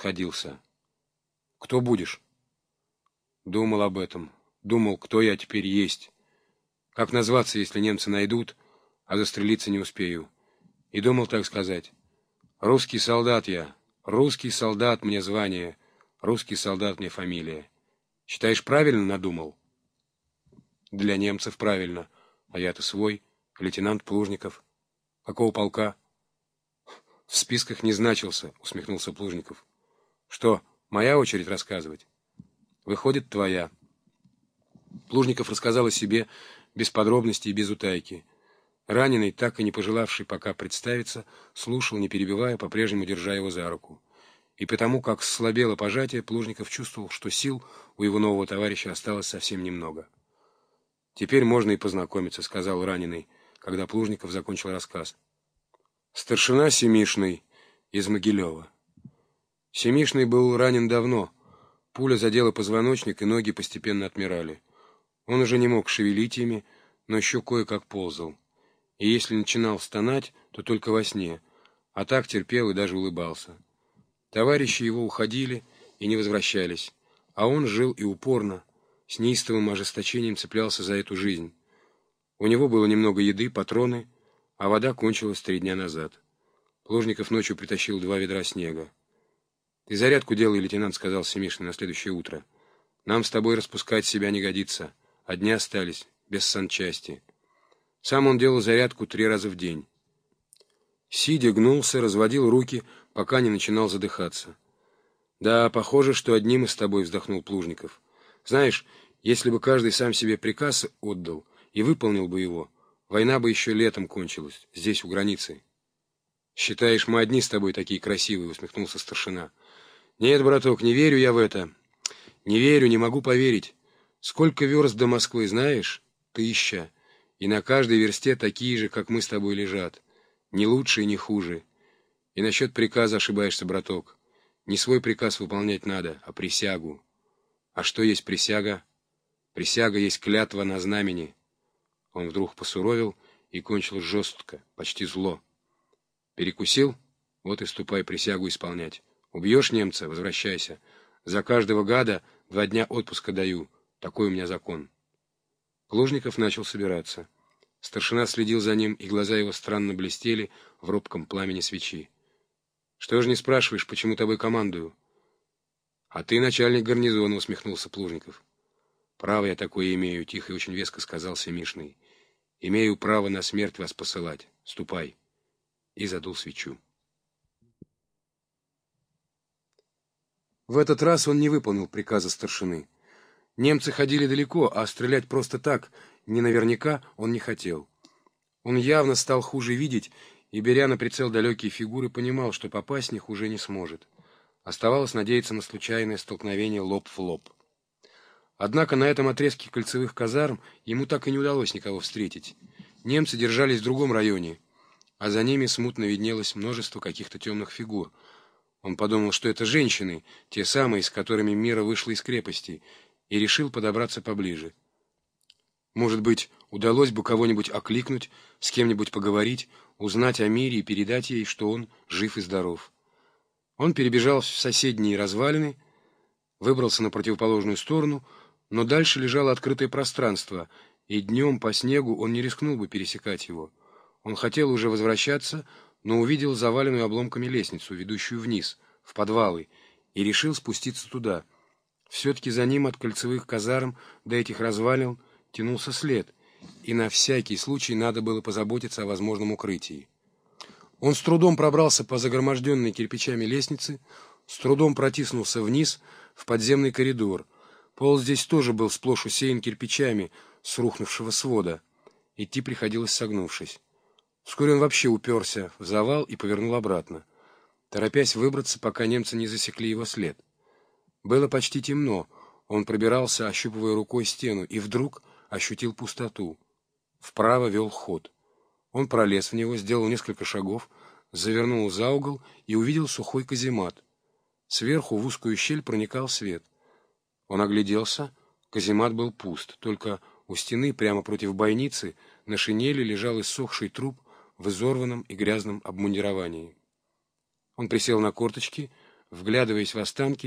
отходился. Кто будешь? Думал об этом. Думал, кто я теперь есть. Как назваться, если немцы найдут, а застрелиться не успею. И думал так сказать. Русский солдат я. Русский солдат мне звание. Русский солдат мне фамилия. Считаешь, правильно надумал? Для немцев правильно. А я-то свой. Лейтенант Плужников. Какого полка? В списках не значился, усмехнулся Плужников. Что, моя очередь рассказывать? Выходит, твоя. Плужников рассказал о себе без подробностей и без утайки. Раненый, так и не пожелавший пока представиться, слушал, не перебивая, по-прежнему держа его за руку. И потому, как слабело пожатие, Плужников чувствовал, что сил у его нового товарища осталось совсем немного. «Теперь можно и познакомиться», — сказал раненый, когда Плужников закончил рассказ. «Старшина Семишный из Могилева». Семишный был ранен давно. Пуля задела позвоночник, и ноги постепенно отмирали. Он уже не мог шевелить ими, но еще кое-как ползал. И если начинал стонать, то только во сне, а так терпел и даже улыбался. Товарищи его уходили и не возвращались, а он жил и упорно, с неистовым ожесточением цеплялся за эту жизнь. У него было немного еды, патроны, а вода кончилась три дня назад. Плужников ночью притащил два ведра снега. «Ты зарядку делай, лейтенант», — сказал Семишин на следующее утро. «Нам с тобой распускать себя не годится. Одни остались, без санчасти». Сам он делал зарядку три раза в день. Сидя, гнулся, разводил руки, пока не начинал задыхаться. «Да, похоже, что одним из тобой», — вздохнул Плужников. «Знаешь, если бы каждый сам себе приказ отдал и выполнил бы его, война бы еще летом кончилась, здесь, у границы». «Считаешь, мы одни с тобой такие красивые?» — усмехнулся старшина. Нет, браток, не верю я в это. Не верю, не могу поверить. Сколько верст до Москвы, знаешь? Тысяча. И на каждой версте такие же, как мы с тобой лежат. Не лучше и не хуже. И насчет приказа ошибаешься, браток. Не свой приказ выполнять надо, а присягу. А что есть присяга? Присяга есть клятва на знамени. Он вдруг посуровил и кончил жестко, почти зло. Перекусил? Вот и ступай присягу исполнять. Убьешь немца — возвращайся. За каждого гада два дня отпуска даю. Такой у меня закон. Плужников начал собираться. Старшина следил за ним, и глаза его странно блестели в робком пламени свечи. — Что же не спрашиваешь, почему тобой командую? — А ты начальник гарнизона, — усмехнулся Плужников. — Право я такое имею, — тихо и очень веско сказал Семишный. — Имею право на смерть вас посылать. Ступай. И задул свечу. В этот раз он не выполнил приказа старшины. Немцы ходили далеко, а стрелять просто так, не наверняка, он не хотел. Он явно стал хуже видеть, и, беря на прицел далекие фигуры, понимал, что попасть в них уже не сможет. Оставалось надеяться на случайное столкновение лоб в лоб. Однако на этом отрезке кольцевых казарм ему так и не удалось никого встретить. Немцы держались в другом районе, а за ними смутно виднелось множество каких-то темных фигур — он подумал, что это женщины, те самые, с которыми Мира вышла из крепости, и решил подобраться поближе. Может быть, удалось бы кого-нибудь окликнуть, с кем-нибудь поговорить, узнать о Мире и передать ей, что он жив и здоров. Он перебежал в соседние развалины, выбрался на противоположную сторону, но дальше лежало открытое пространство, и днем по снегу он не рискнул бы пересекать его. Он хотел уже возвращаться, но увидел заваленную обломками лестницу, ведущую вниз, в подвалы, и решил спуститься туда. Все-таки за ним от кольцевых казарм до этих развалин тянулся след, и на всякий случай надо было позаботиться о возможном укрытии. Он с трудом пробрался по загроможденной кирпичами лестнице, с трудом протиснулся вниз в подземный коридор. Пол здесь тоже был сплошь усеян кирпичами с рухнувшего свода. Идти приходилось согнувшись. Вскоре он вообще уперся в завал и повернул обратно, торопясь выбраться, пока немцы не засекли его след. Было почти темно, он пробирался, ощупывая рукой стену, и вдруг ощутил пустоту. Вправо вел ход. Он пролез в него, сделал несколько шагов, завернул за угол и увидел сухой каземат. Сверху в узкую щель проникал свет. Он огляделся, каземат был пуст, только у стены, прямо против бойницы, на шинели лежал иссохший труп в изорванном и грязном обмундировании. Он присел на корточки, вглядываясь в останки